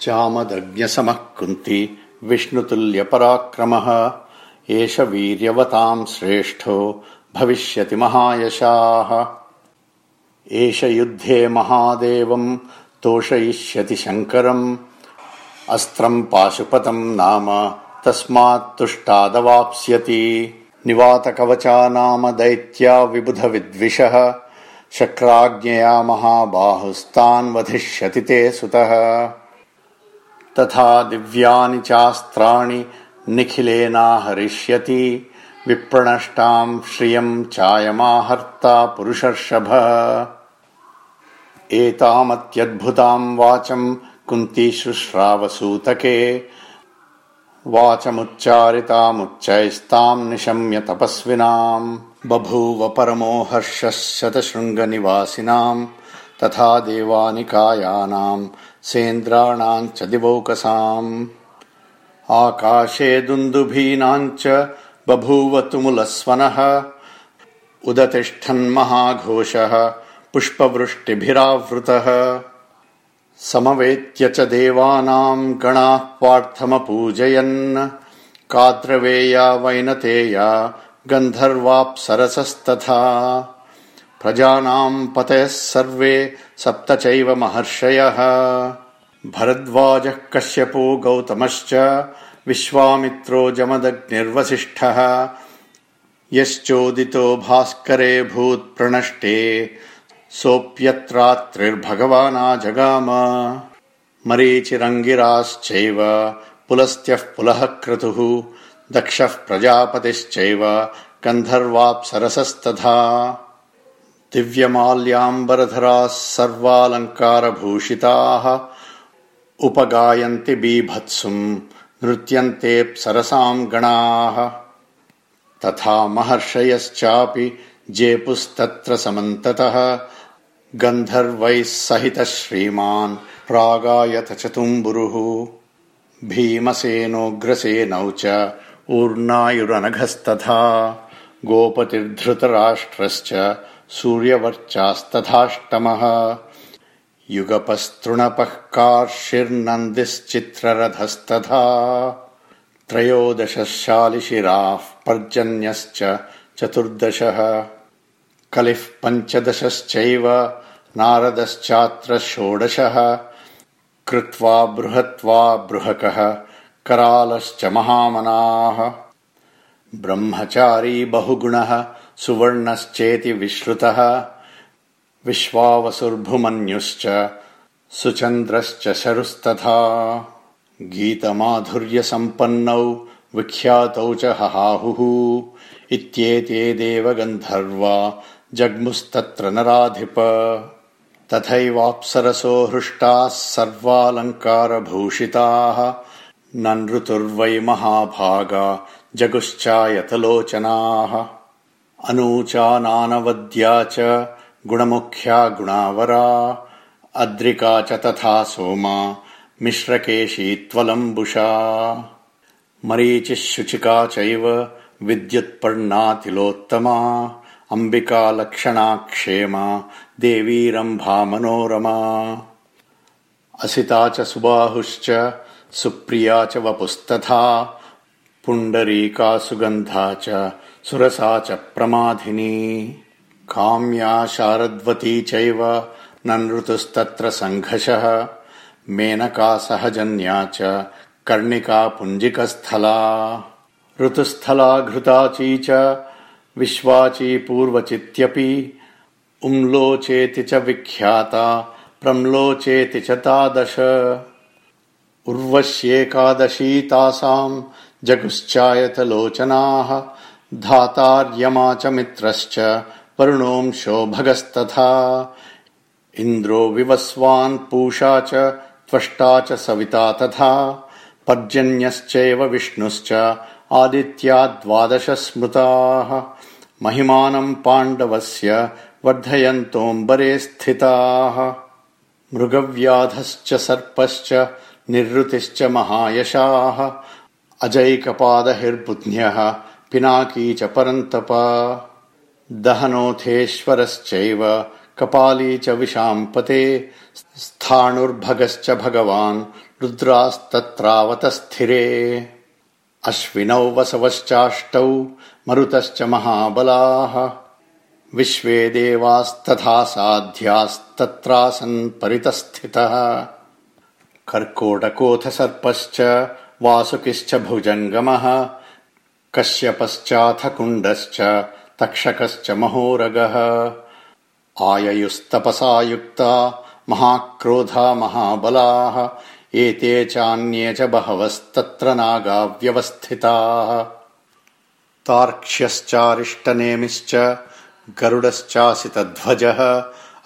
चामदज्ञसमः कुन्ती विष्णुतुल्यपराक्रमः। एष वीर्यवताम् श्रेष्ठो भविष्यति महायशाः। एष युद्धे महादेवम् तोषयिष्यति शङ्करम्। अस्त्रम् पाशुपतम् नाम तस्मात् तुष्टादवाप्स्यति। निवातकवचा नाम दैत्या विबुधविद्विषः। शक्राज्ञया महाबाहुस्तान् वधिष्यति ते सुतः तथा दिव्यानि चास्त्राणि निखिलेनाहरिष्यति। विप्रणष्टाम् श्रियम् चायमाहर्ता पुरुषर्षभ। एतामत्यद्भुताम् वाचम् कुन्ती शुश्रावसूतके वाचमुच्चारितामुच्चैस्ताम् निशम्य तपस्विनाम् बभूव परमो हर्षः शतशृङ्गनिवासिनाम् तथा देवानिकायानाम् सेन्द्राणाम् च दिवौकसाम्। आकाशे दुन्दुभीनाम् च बभूव तुमुलस्वनः उदतिष्ठन्महाघोषः पुष्पवृष्टिभिरावृतः। समवेत्य च देवानाम् गणाः पार्थमपूजयन्। काद्रवेया वैनतेया गन्धर्वाप्सरसस्तथा प्रजानाम् पतयः सर्वे सप्त चैव महर्षयः। भरद्वाजः कश्यपो गौतमश्च विश्वामित्रो जमदग्निर्वसिष्ठः। यश्चोदितो भास्करे भूत्प्रणष्टे सोऽप्यत्रात्रिर्भगवानाजगाम। मरीचिरङ्गिराश्चैव पुलस्त्यः पुलः क्रतुः दक्षः प्रजापतिश्चैव गन्धर्वाप्सरसस्तथा दिव्यमाल्याम्बरधराः सर्वालङ्कारभूषिताः उपगायन्ति बीभत्सुम् नृत्यन्तेऽप्सरसाम् गणाः। तथा महर्षयश्चापि जेपुस्तत्र समन्ततः। गन्धर्वैः सहितः श्रीमान् प्रागायत चतुम्बुरुः। भीमसेनोग्रसेनौ च ऊर्णायुरनघस्तथा गोपतिर्धृतराष्ट्रश्च सूर्यवर्चास्तथाष्टमः। युगपस्तृणपः कार्षिर्नन्दिश्चित्ररथस्तथा। त्रयोदशशालिशिराः पर्जन्यश्च चतुर्दशः। कलिः पञ्चदशश्चैव नारदश्चात्र षोडशः कृत्वा बृहत्वा बृहकः करालश्च महामनाः ब्रह्मचारी बहुगुणः सुवर्णश्चेति विश्रुतः विश्वावसुर्भुमन्युश्च सुचन्द्रश्च शरुस्तथा। गीतमाधुर्यसम्पन्नौ विख्यातौ च हहाहुः। इत्येते देवगन्धर्वा जग्मुस्तत्र नराधिप। तथैवाप्सरसो हृष्टाः सर्वालङ्कारभूषिताः नृतुर्वै महाभागा जगुश्चायतलोचनाः। अनूचानानवद्या च गुणमुख्या गुणावरा। अद्रिका च तथा सोमा मिश्रकेशी त्वलम्बुषा। मरीचिः शुचिका चैव विद्युत्पर्णातिलोत्तमा अम्बिका लक्षणा क्षेमा देवीरम्भा मनोरमा। असिता च सुबाहुश्च सुप्रिया च वपुस्तथा पुण्डरीका सुगन्धा च सुरसा च प्रमाधिनी काम्या शारद्वती चैव ननृतुस्तत्र सङ्घषः मेनका सहजन्या च कर्णिका पुञ्जिकस्थला। ऋतुस्थला घृताची च विश्वाची पूर्वचित्यपि। उम्लोचेति च विख्याता प्रम्लोचेति च तादश उर्वश्येकादशी तासाम् जगुश्चायतलोचनाः धातार्यमा च मित्रश्च वरुणोऽंशो भगस्तथा इन्द्रो विवस्वान् पूषा च त्वष्टा च सविता तथा। पर्जन्यश्चैव विष्णुश्च आदित्या द्वादश स्मृताः महिमानम् पाण्डवस्य वर्धयन्तोऽम्बरे स्थिताः। मृगव्याधश्च सर्पश्च निर्वृतिश्च महायशाः। अजैकपादहिर्बुध्न्यः। पिनाकी च परन्तप। दहनोथेश्वरश्चैव। कपाली च विशाम्पते। स्थाणुर्भगश्च भगवान्। रुद्रास्तत्रावतस्थिरे। अश्विनौ वसवश्चाष्टौ। मरुतश्च महाबलाः। विश्वे देवास्तथा साध्यास्तत्रासन् परितस्थितः कर्कोटकोऽथ सर्पश्च वासुकिश्च भुजङ्गमः कश्यपश्चाथ कुण्डश्च तक्षकश्च महोरगः। आययुस्तपसा युक्ता महाक्रोधा महाबलाः एते चान्ये च बहवस्तत्र नागा व्यवस्थिताः तार्क्ष्यश्चारिष्टनेमिश्च गरुडश्चासितध्वजः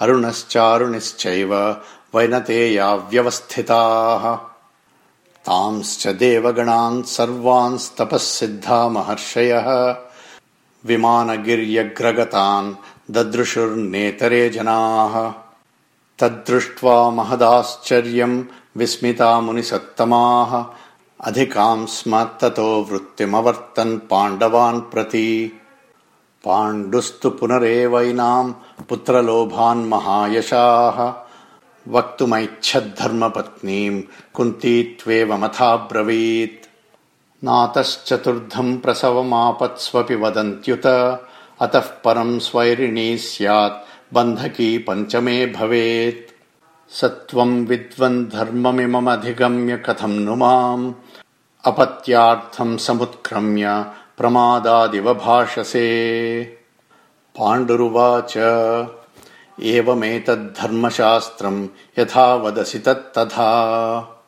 अरुणश्चारुणिश्चैव वैनतेया व्यवस्थिताः। तांश्च देवगणान् सर्वांस्तपः सिद्धा महर्षयः। विमानगिर्यग्रगतान् ददृशुर्नेतरे जनाः। तद्दृष्ट्वा महदाश्चर्यम् विस्मिता मुनिसत्तमाः अधिकाम् स्म ततो वृत्तिमवर्तन् पाण्डवान् प्रति। पाण्डुस्तु पुनरेवैनाम् पुत्रलोभान् महायशाः वक्तुमैच्छद्धर्मपत्नीम् कुन्ती त्वेवमथाब्रवीत् नातश्चतुर्धम् प्रसवमापत्स्वपि वदन्त्युत। अतः परम् स्वैरिणी स्यात्। बन्धकी पञ्चमे भवेत्। स त्वम् विद्वन् धर्ममिममधिगम्य कथम् नु माम्। अपत्यार्थम् समुत्क्रम्य प्रमादादिव भाषसे पाण्डुरुवाच एवमेतद्धर्मशास्त्रम् यथा वदसि तत्तथा।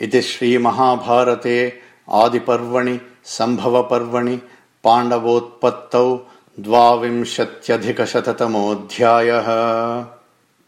इति श्रीमहाभारते आदिपर्वणि सम्भवपर्वणि पाण्डवोत्पत्तौ द्वाविंशत्यधिकशततमोऽध्यायः